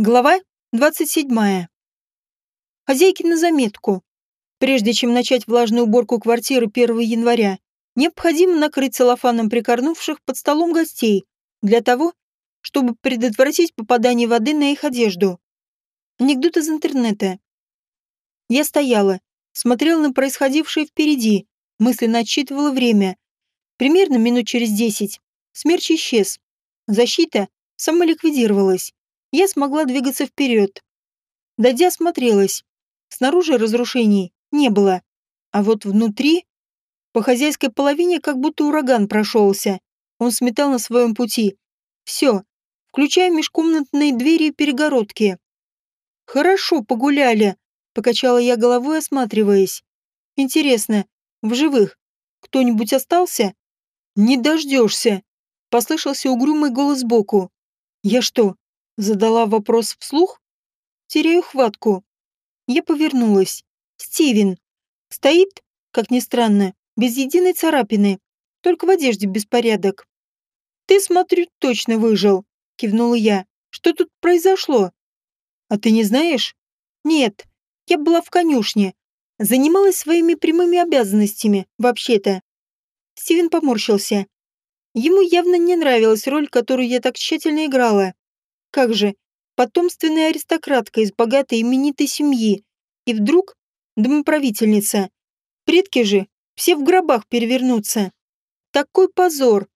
Глава 27. Хозяйки на заметку. Прежде чем начать влажную уборку квартиры 1 января, необходимо накрыть целлофаном прикорнувших под столом гостей для того, чтобы предотвратить попадание воды на их одежду. Анекдот из интернета. Я стояла, смотрела на происходившее впереди, мысленно отсчитывала время. Примерно минут через десять. Смерч исчез. Защита самоликвидировалась я смогла двигаться вперед. Дойдя, осмотрелась. Снаружи разрушений не было. А вот внутри... По хозяйской половине как будто ураган прошелся. Он сметал на своем пути. Все, включая межкомнатные двери и перегородки. «Хорошо, погуляли», — покачала я головой, осматриваясь. «Интересно, в живых кто-нибудь остался?» «Не дождешься», — послышался угрюмый голос сбоку. «Я что, Задала вопрос вслух. Теряю хватку. Я повернулась. Стивен. Стоит, как ни странно, без единой царапины. Только в одежде беспорядок. «Ты, смотрю, точно выжил», — кивнула я. «Что тут произошло?» «А ты не знаешь?» «Нет, я была в конюшне. Занималась своими прямыми обязанностями, вообще-то». Стивен поморщился. Ему явно не нравилась роль, которую я так тщательно играла. Как же, потомственная аристократка из богатой именитой семьи. И вдруг домоправительница. Предки же все в гробах перевернутся. Такой позор.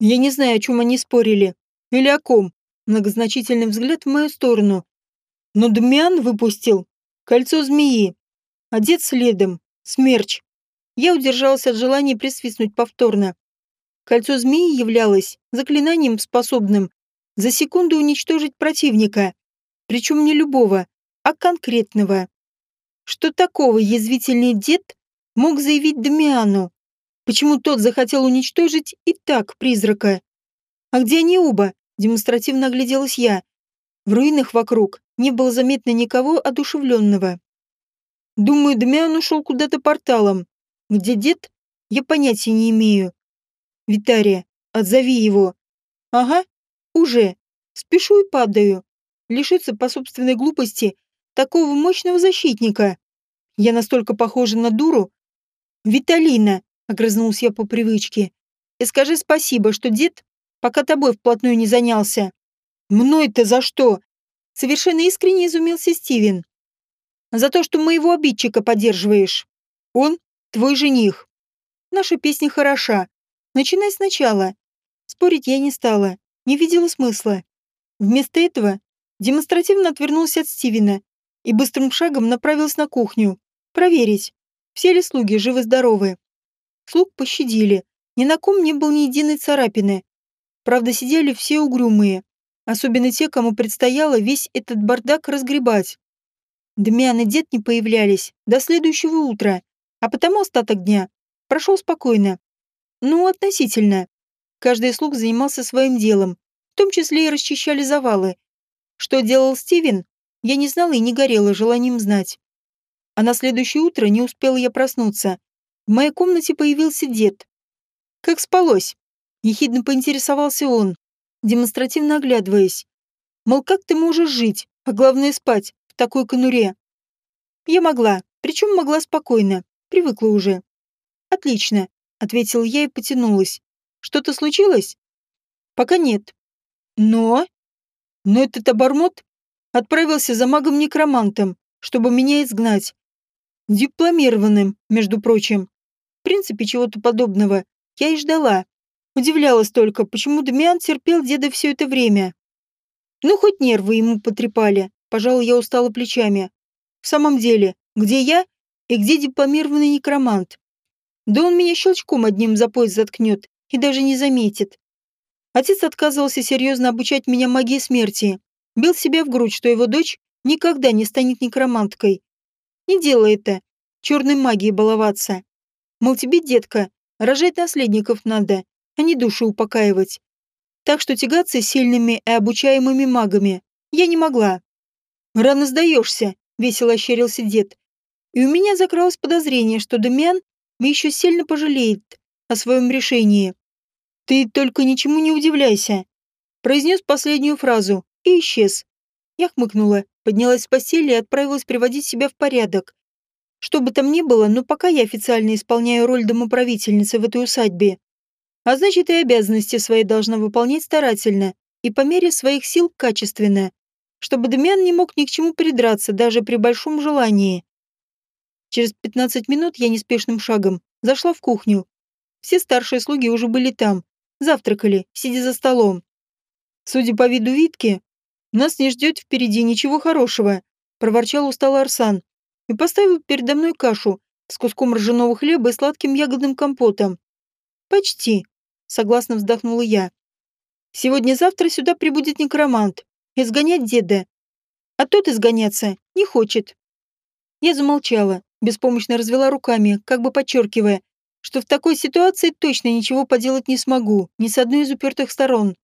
Я не знаю, о чем они спорили. Или о ком. Многозначительный взгляд в мою сторону. Но Дамиан выпустил кольцо змеи. Одет следом. Смерч. Я удержалась от желания присвистнуть повторно. Кольцо змеи являлось заклинанием, способным за секунду уничтожить противника, причем не любого, а конкретного. Что такого язвительный дед мог заявить Дамиану? Почему тот захотел уничтожить и так призрака? А где они оба? Демонстративно огляделась я. В руинах вокруг не было заметно никого одушевленного. Думаю, Дамиан ушел куда-то порталом. Где дед? Я понятия не имею. Витария, отзови его. Ага, уже. Спешу и падаю. Лишиться по собственной глупости такого мощного защитника. Я настолько похожа на дуру. Виталина, огрызнулся я по привычке. И скажи спасибо, что дед пока тобой вплотную не занялся. Мной-то за что? Совершенно искренне изумился Стивен. За то, что моего обидчика поддерживаешь. Он твой жених. Наша песня хороша. Начинай сначала. Спорить я не стала не видела смысла. Вместо этого демонстративно отвернулся от Стивена и быстрым шагом направился на кухню. Проверить, все ли слуги живы-здоровы. Слуг пощадили, ни на ком не было ни единой царапины. Правда, сидели все угрюмые, особенно те, кому предстояло весь этот бардак разгребать. Дмян и дед не появлялись до следующего утра, а потому остаток дня прошел спокойно. Ну, относительно. Каждый слуг занимался своим делом, в том числе и расчищали завалы. Что делал Стивен, я не знала и не горела желанием знать. А на следующее утро не успела я проснуться. В моей комнате появился дед. «Как спалось?» – ехидно поинтересовался он, демонстративно оглядываясь. «Мол, как ты можешь жить, а главное спать, в такой конуре?» Я могла, причем могла спокойно, привыкла уже. «Отлично», — ответил я и потянулась. Что-то случилось? Пока нет. Но... Но этот обормот отправился за магом-некромантом, чтобы меня изгнать. Дипломированным, между прочим. В принципе, чего-то подобного я и ждала. Удивлялась только, почему Дамиан терпел деда все это время. Ну, хоть нервы ему потрепали. Пожалуй, я устала плечами. В самом деле, где я и где дипломированный некромант? Да он меня щелчком одним за пояс заткнет и даже не заметит. Отец отказывался серьезно обучать меня магии смерти, бил себя в грудь, что его дочь никогда не станет некроманткой. Не делай это, черной магией баловаться. Мол, тебе, детка, рожать наследников надо, а не душу упокаивать. Так что тягаться с сильными и обучаемыми магами я не могла. «Рано сдаешься», — весело ощерился дед. И у меня закралось подозрение, что Дамиан еще сильно пожалеет о своем решении. «Ты только ничему не удивляйся», — произнес последнюю фразу и исчез. Я хмыкнула, поднялась с постели и отправилась приводить себя в порядок. Что бы там ни было, но пока я официально исполняю роль домоправительницы в этой усадьбе. А значит, и обязанности свои должна выполнять старательно и по мере своих сил качественно, чтобы Дамиан не мог ни к чему придраться даже при большом желании. Через 15 минут я неспешным шагом зашла в кухню. Все старшие слуги уже были там, завтракали, сидя за столом. Судя по виду Витки, нас не ждет впереди ничего хорошего, проворчал усталый Арсан и поставил передо мной кашу с куском ржаного хлеба и сладким ягодным компотом. «Почти», — согласно вздохнула я. «Сегодня-завтра сюда прибудет некромант. Изгонять деда. А тот изгоняться не хочет». Я замолчала, беспомощно развела руками, как бы подчеркивая, что в такой ситуации точно ничего поделать не смогу, ни с одной из упертых сторон.